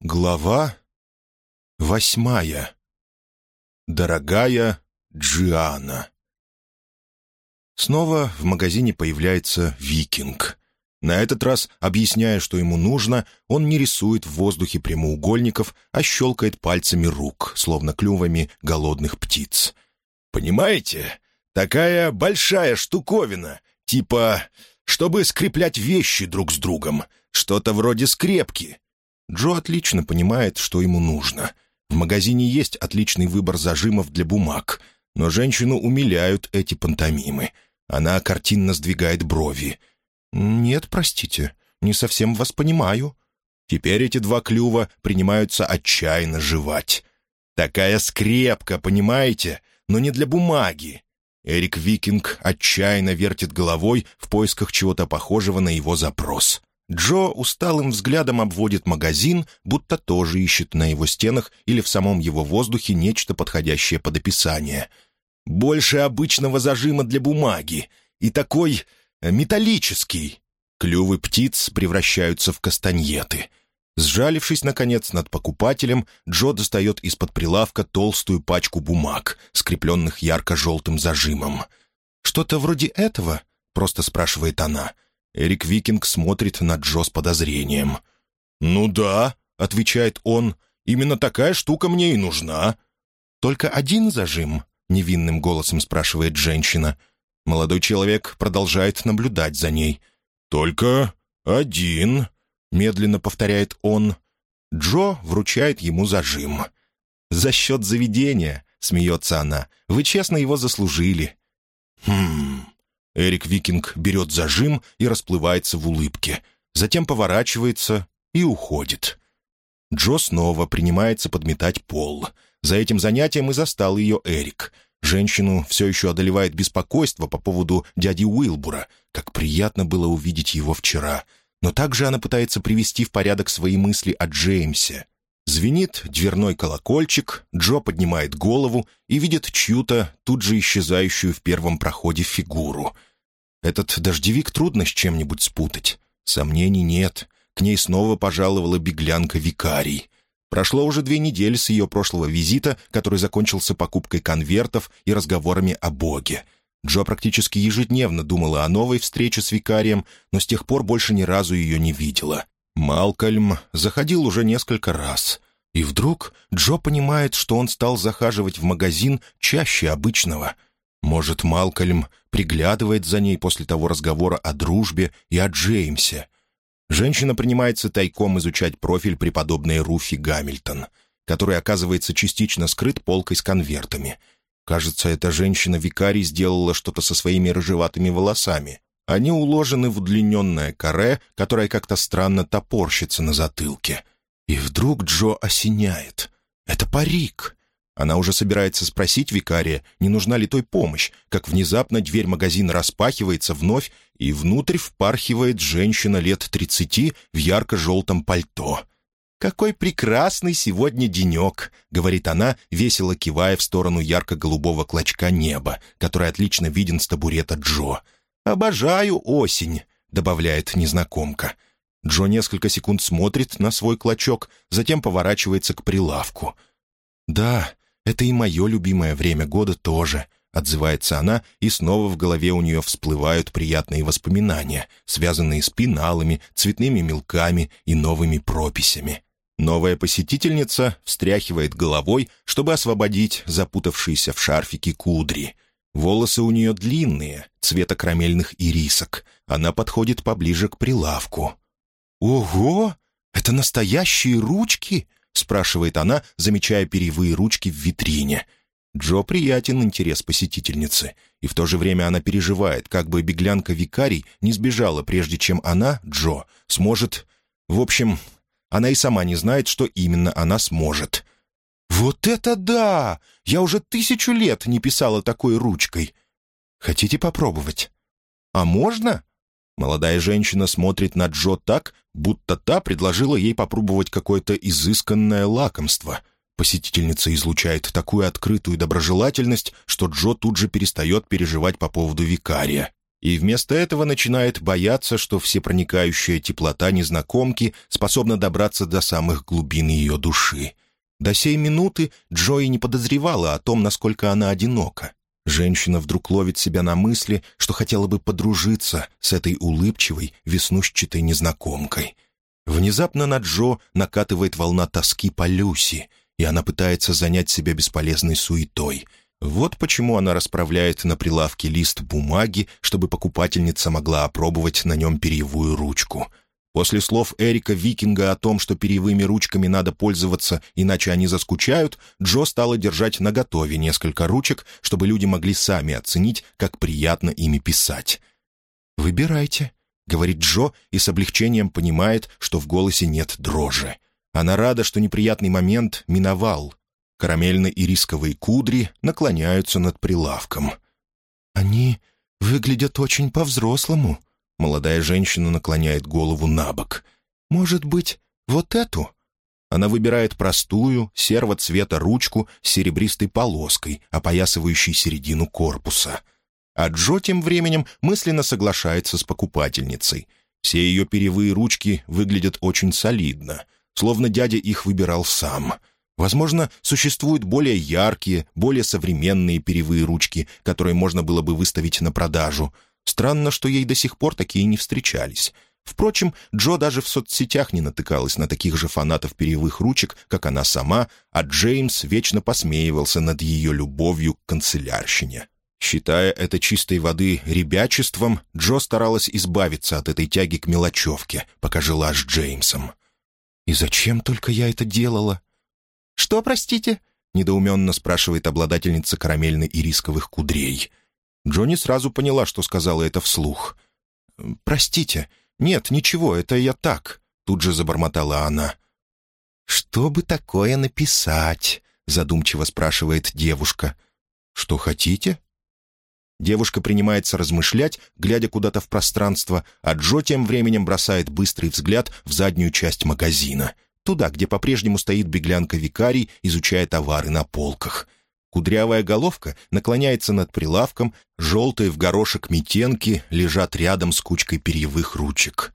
Глава восьмая. Дорогая Джиана. Снова в магазине появляется викинг. На этот раз, объясняя, что ему нужно, он не рисует в воздухе прямоугольников, а щелкает пальцами рук, словно клювами голодных птиц. «Понимаете? Такая большая штуковина, типа, чтобы скреплять вещи друг с другом, что-то вроде скрепки». Джо отлично понимает, что ему нужно. В магазине есть отличный выбор зажимов для бумаг, но женщину умиляют эти пантомимы. Она картинно сдвигает брови. «Нет, простите, не совсем вас понимаю». Теперь эти два клюва принимаются отчаянно жевать. «Такая скрепка, понимаете? Но не для бумаги». Эрик Викинг отчаянно вертит головой в поисках чего-то похожего на его запрос. Джо усталым взглядом обводит магазин, будто тоже ищет на его стенах или в самом его воздухе нечто подходящее под описание. «Больше обычного зажима для бумаги. И такой э, металлический». Клювы птиц превращаются в кастаньеты. Сжалившись, наконец, над покупателем, Джо достает из-под прилавка толстую пачку бумаг, скрепленных ярко-желтым зажимом. «Что-то вроде этого?» — просто спрашивает она — Эрик Викинг смотрит на Джо с подозрением. «Ну да», — отвечает он, — «именно такая штука мне и нужна». «Только один зажим?» — невинным голосом спрашивает женщина. Молодой человек продолжает наблюдать за ней. «Только один», — медленно повторяет он. Джо вручает ему зажим. «За счет заведения», — смеется она, — «вы честно его заслужили». «Хм...» Эрик Викинг берет зажим и расплывается в улыбке. Затем поворачивается и уходит. Джо снова принимается подметать пол. За этим занятием и застал ее Эрик. Женщину все еще одолевает беспокойство по поводу дяди Уилбура. Как приятно было увидеть его вчера. Но также она пытается привести в порядок свои мысли о Джеймсе. Звенит дверной колокольчик, Джо поднимает голову и видит чью-то, тут же исчезающую в первом проходе фигуру — этот дождевик трудно с чем-нибудь спутать. Сомнений нет. К ней снова пожаловала беглянка Викарий. Прошло уже две недели с ее прошлого визита, который закончился покупкой конвертов и разговорами о Боге. Джо практически ежедневно думала о новой встрече с викарием, но с тех пор больше ни разу ее не видела. Малкольм заходил уже несколько раз. И вдруг Джо понимает, что он стал захаживать в магазин чаще обычного — может, Малкольм приглядывает за ней после того разговора о дружбе и о Джеймсе. Женщина принимается тайком изучать профиль преподобной Руфи Гамильтон, который, оказывается, частично скрыт полкой с конвертами. Кажется, эта женщина-викарий сделала что-то со своими рыжеватыми волосами. Они уложены в удлиненное каре, которое как-то странно топорщится на затылке. И вдруг Джо осеняет. «Это парик!» Она уже собирается спросить викария, не нужна ли той помощь, как внезапно дверь магазина распахивается вновь, и внутрь впархивает женщина лет тридцати в ярко-желтом пальто. «Какой прекрасный сегодня денек!» — говорит она, весело кивая в сторону ярко-голубого клочка неба, который отлично виден с табурета Джо. «Обожаю осень!» — добавляет незнакомка. Джо несколько секунд смотрит на свой клочок, затем поворачивается к прилавку. «Да, это и мое любимое время года тоже», — отзывается она, и снова в голове у нее всплывают приятные воспоминания, связанные с пеналами, цветными мелками и новыми прописями. Новая посетительница встряхивает головой, чтобы освободить запутавшиеся в шарфике кудри. Волосы у нее длинные, цвета карамельных ирисок. Она подходит поближе к прилавку. «Ого! Это настоящие ручки!» Спрашивает она, замечая перьевые ручки в витрине. Джо приятен интерес посетительницы, и в то же время она переживает, как бы беглянка Викарий не сбежала, прежде чем она, Джо, сможет... В общем, она и сама не знает, что именно она сможет. «Вот это да! Я уже тысячу лет не писала такой ручкой. Хотите попробовать?» «А можно?» Молодая женщина смотрит на Джо так, будто та предложила ей попробовать какое-то изысканное лакомство. Посетительница излучает такую открытую доброжелательность, что Джо тут же перестает переживать по поводу викария. и вместо этого начинает бояться, что всепроникающая теплота незнакомки способна добраться до самых глубин ее души. До сей минуты Джои не подозревала о том, насколько она одинока. Женщина вдруг ловит себя на мысли, что хотела бы подружиться с этой улыбчивой, веснушчатой незнакомкой. Внезапно на Джо накатывает волна тоски по Люси, и она пытается занять себя бесполезной суетой — вот почему она расправляет на прилавке лист бумаги, чтобы покупательница могла опробовать на нем перьевую ручку. После слов Эрика Викинга о том, что перьевыми ручками надо пользоваться, иначе они заскучают, Джо стала держать наготове несколько ручек, чтобы люди могли сами оценить, как приятно ими писать. «Выбирайте», — говорит Джо и с облегчением понимает, что в голосе нет дрожи. Она рада, что неприятный момент миновал, Карамельно-ирисковые кудри наклоняются над прилавком. «Они выглядят очень по-взрослому», — молодая женщина наклоняет голову на бок. «Может быть, вот эту?» Она выбирает простую, серого цвета ручку с серебристой полоской, опоясывающей середину корпуса. А Джо тем временем мысленно соглашается с покупательницей. Все ее перьевые ручки выглядят очень солидно, словно дядя их выбирал сам — Возможно, существуют более яркие, более современные перьевые ручки, которые можно было бы выставить на продажу. Странно, что ей до сих пор такие не встречались. Впрочем, Джо даже в соцсетях не натыкалась на таких же фанатов перьевых ручек, как она сама, а Джеймс вечно посмеивался над ее любовью к канцелярщине. Считая это чистой воды ребячеством, Джо старалась избавиться от этой тяги к мелочевке, пока жила с Джеймсом. «И зачем только я это делала?» «Что, простите?» — недоуменно спрашивает обладательница карамельно-ирисковых кудрей. Джонни сразу поняла, что сказала это вслух. «Простите. Нет, ничего, это я так», — тут же забормотала она. «Что бы такое написать?» — задумчиво спрашивает девушка. «Что хотите?» Девушка принимается размышлять, глядя куда-то в пространство, а Джо тем временем бросает быстрый взгляд в заднюю часть магазина — туда, где по-прежнему стоит беглянка-викарий, изучая товары на полках. Кудрявая головка наклоняется над прилавком, желтые в горошек метенки лежат рядом с кучкой перьевых ручек.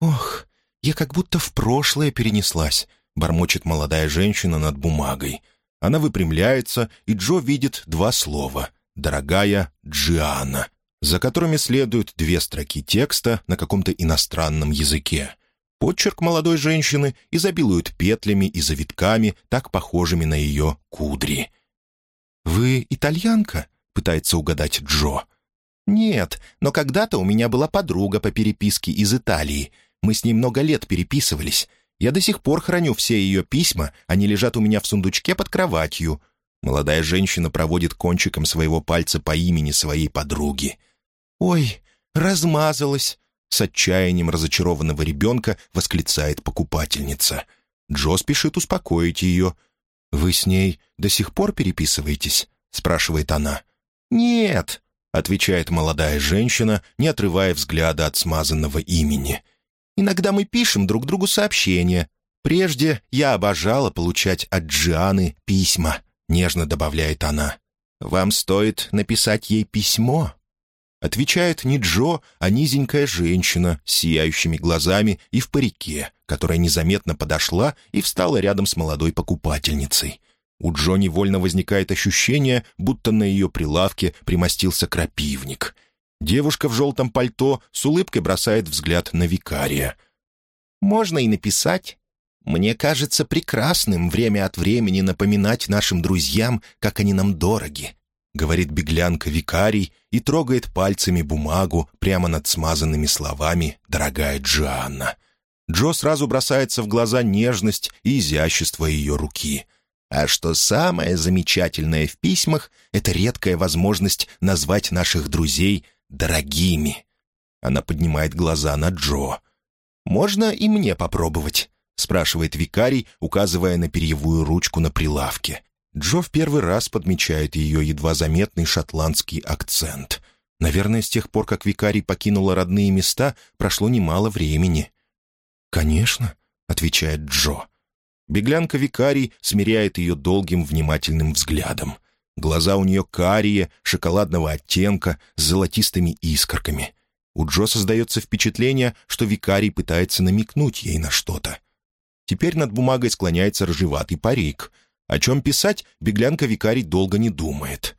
«Ох, я как будто в прошлое перенеслась», — бормочет молодая женщина над бумагой. Она выпрямляется, и Джо видит два слова «Дорогая Джиана», за которыми следуют две строки текста на каком-то иностранном языке. Подчерк молодой женщины изобилует петлями и завитками, так похожими на ее кудри. «Вы итальянка?» — пытается угадать Джо. «Нет, но когда-то у меня была подруга по переписке из Италии. Мы с ней много лет переписывались. Я до сих пор храню все ее письма, они лежат у меня в сундучке под кроватью». Молодая женщина проводит кончиком своего пальца по имени своей подруги. «Ой, размазалась. С отчаянием разочарованного ребенка восклицает покупательница. Джо спешит успокоить ее. «Вы с ней до сих пор переписываетесь?» — спрашивает она. «Нет», — отвечает молодая женщина, не отрывая взгляда от смазанного имени. «Иногда мы пишем друг другу сообщения. Прежде я обожала получать от Джианы письма», — нежно добавляет она. «Вам стоит написать ей письмо?» Отвечает не Джо, а низенькая женщина с сияющими глазами и в парике, которая незаметно подошла и встала рядом с молодой покупательницей. У Джо невольно возникает ощущение, будто на ее прилавке примостился крапивник. Девушка в желтом пальто с улыбкой бросает взгляд на викария. «Можно и написать. Мне кажется прекрасным время от времени напоминать нашим друзьям, как они нам дороги говорит беглянка викарий и трогает пальцами бумагу прямо над смазанными словами «Дорогая Джоанна». Джо сразу бросается в глаза нежность и изящество ее руки. А что самое замечательное в письмах — это редкая возможность назвать наших друзей «дорогими». Она поднимает глаза на Джо. «Можно и мне попробовать?» — спрашивает викарий, указывая на перьевую ручку на прилавке. Джо в первый раз подмечает ее едва заметный шотландский акцент. Наверное, с тех пор, как викарий покинула родные места, прошло немало времени. «Конечно», — отвечает Джо. Беглянка викарий смиряет ее долгим внимательным взглядом. Глаза у нее карие, шоколадного оттенка, с золотистыми искорками. У Джо создается впечатление, что викарий пытается намекнуть ей на что-то. Теперь над бумагой склоняется рыжеватый парик. О чем писать, беглянка викарий долго не думает.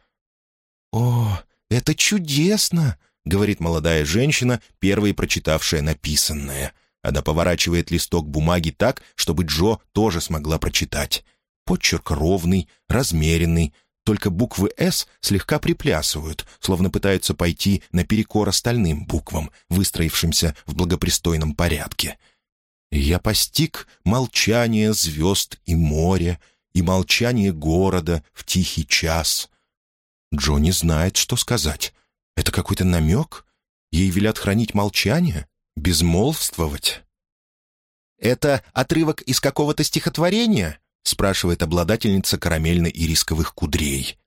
«О, это чудесно!» — говорит молодая женщина, первой прочитавшая написанное. Она поворачивает листок бумаги так, чтобы Джо тоже смогла прочитать. Почерк ровный, размеренный, только буквы «С» слегка приплясывают, словно пытаются пойти наперекор остальным буквам, выстроившимся в благопристойном порядке. «Я постиг молчание звезд и моря, и молчание города в тихий час». Джо не знает, что сказать. Это какой-то намек? Ей велят хранить молчание? Безмолвствовать? «Это отрывок из какого-то стихотворения?» — спрашивает обладательница карамельно-ирисковых кудрей.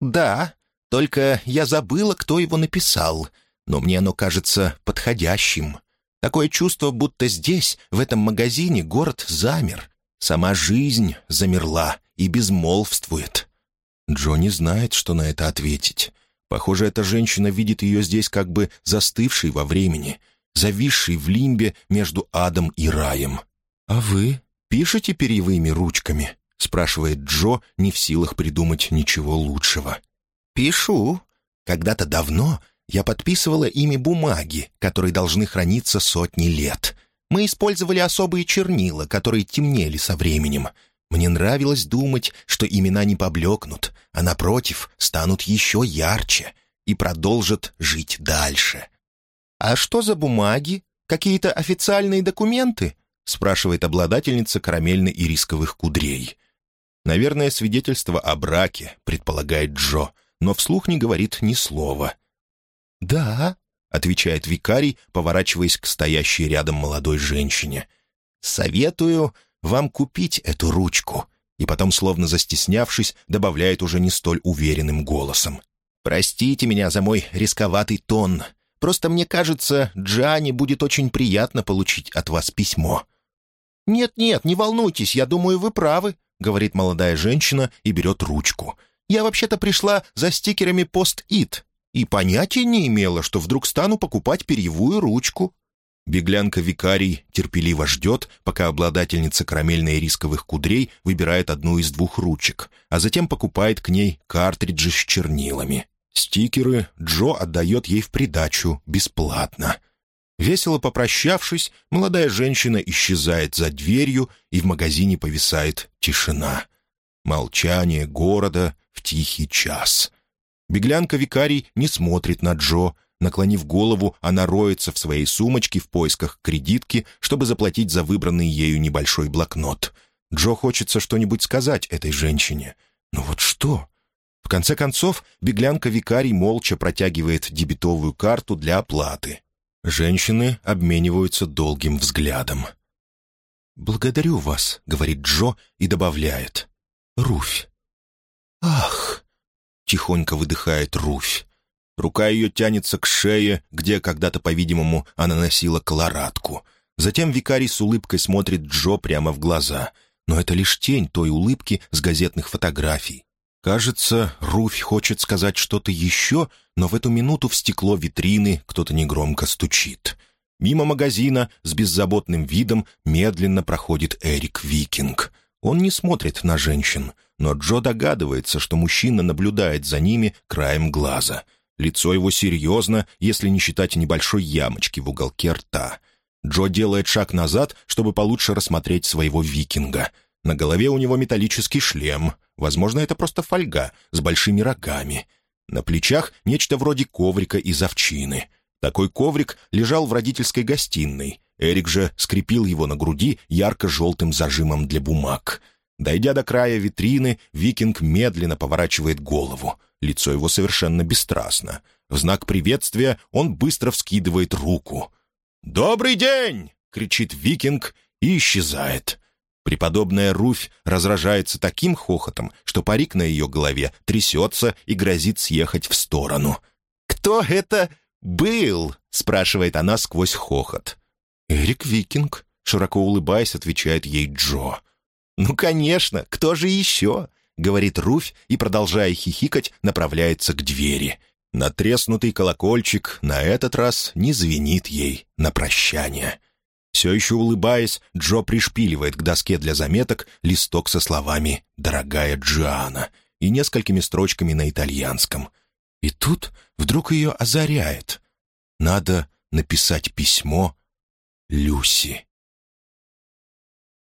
«Да, только я забыла, кто его написал, но мне оно кажется подходящим. Такое чувство, будто здесь, в этом магазине, город замер. Сама жизнь замерла и безмолвствует». Джо не знает, что на это ответить. Похоже, эта женщина видит ее здесь как бы застывшей во времени, зависшей в лимбе между адом и раем. «А вы пишете перьевыми ручками?» — спрашивает Джо, не в силах придумать ничего лучшего. «Пишу. Когда-то давно я подписывала ими бумаги, которые должны храниться сотни лет. Мы использовали особые чернила, которые темнели со временем. Мне нравилось думать, что имена не поблекнут, а, напротив, станут еще ярче и продолжат жить дальше. «А что за бумаги? Какие-то официальные документы?» — спрашивает обладательница карамельно-ирисковых кудрей. «Наверное, свидетельство о браке», — предполагает Джо, но вслух не говорит ни слова. «Да», — отвечает викарий, поворачиваясь к стоящей рядом молодой женщине. «Советую вам купить эту ручку», и потом, словно застеснявшись, добавляет уже не столь уверенным голосом. «Простите меня за мой рисковатый тон. Просто мне кажется, Джане будет очень приятно получить от вас письмо». «Нет-нет, не волнуйтесь, я думаю, вы правы», — говорит молодая женщина и берет ручку. «Я вообще-то пришла за стикерами «Пост-Ит» и понятия не имела, что вдруг стану покупать перьевую ручку». Беглянка Викарий терпеливо ждет, пока обладательница карамельно-рисковых кудрей выбирает одну из двух ручек, а затем покупает к ней картриджи с чернилами. Стикеры Джо отдает ей в придачу бесплатно. Весело попрощавшись, молодая женщина исчезает за дверью, и в магазине повисает тишина. Молчание города в тихий час. Беглянка Викарий не смотрит на Джо, Наклонив голову, она роется в своей сумочке в поисках кредитки, чтобы заплатить за выбранный ею небольшой блокнот. Джо хочется что-нибудь сказать этой женщине. Но вот что? В конце концов, беглянка-викарий молча протягивает дебетовую карту для оплаты. Женщины обмениваются долгим взглядом. «Благодарю вас», — говорит Джо и добавляет. «Руфь». «Ах!» — тихонько выдыхает Руфь. Рука ее тянется к шее, где когда-то, по-видимому, она носила колорадку. Затем викарий с улыбкой смотрит Джо прямо в глаза. Но это лишь тень той улыбки с газетных фотографий. Кажется, Руфь хочет сказать что-то еще, но в эту минуту в стекло витрины кто-то негромко стучит. Мимо магазина с беззаботным видом медленно проходит Эрик Викинг. Он не смотрит на женщин, но Джо догадывается, что мужчина наблюдает за ними краем глаза — Лицо его серьезно, если не считать небольшой ямочки в уголке рта. Джо делает шаг назад, чтобы получше рассмотреть своего викинга. На голове у него металлический шлем. Возможно, это просто фольга с большими рогами. На плечах нечто вроде коврика из овчины. Такой коврик лежал в родительской гостиной. Эрик же скрепил его на груди ярко-желтым зажимом для бумаг. Дойдя до края витрины, викинг медленно поворачивает голову. Лицо его совершенно бесстрастно. В знак приветствия он быстро вскидывает руку. «Добрый день!» — кричит викинг и исчезает. Преподобная Руфь разражается таким хохотом, что парик на ее голове трясется и грозит съехать в сторону. «Кто это был?» — спрашивает она сквозь хохот. «Эрик Викинг», — широко улыбаясь, отвечает ей Джо. «Ну, конечно, кто же еще? — говорит Руфь и, продолжая хихикать, направляется к двери. Натреснутый колокольчик на этот раз не звенит ей на прощание. Все еще улыбаясь, Джо пришпиливает к доске для заметок листок со словами «Дорогая Джиана» и несколькими строчками на итальянском. И тут вдруг ее озаряет. Надо написать письмо Люси.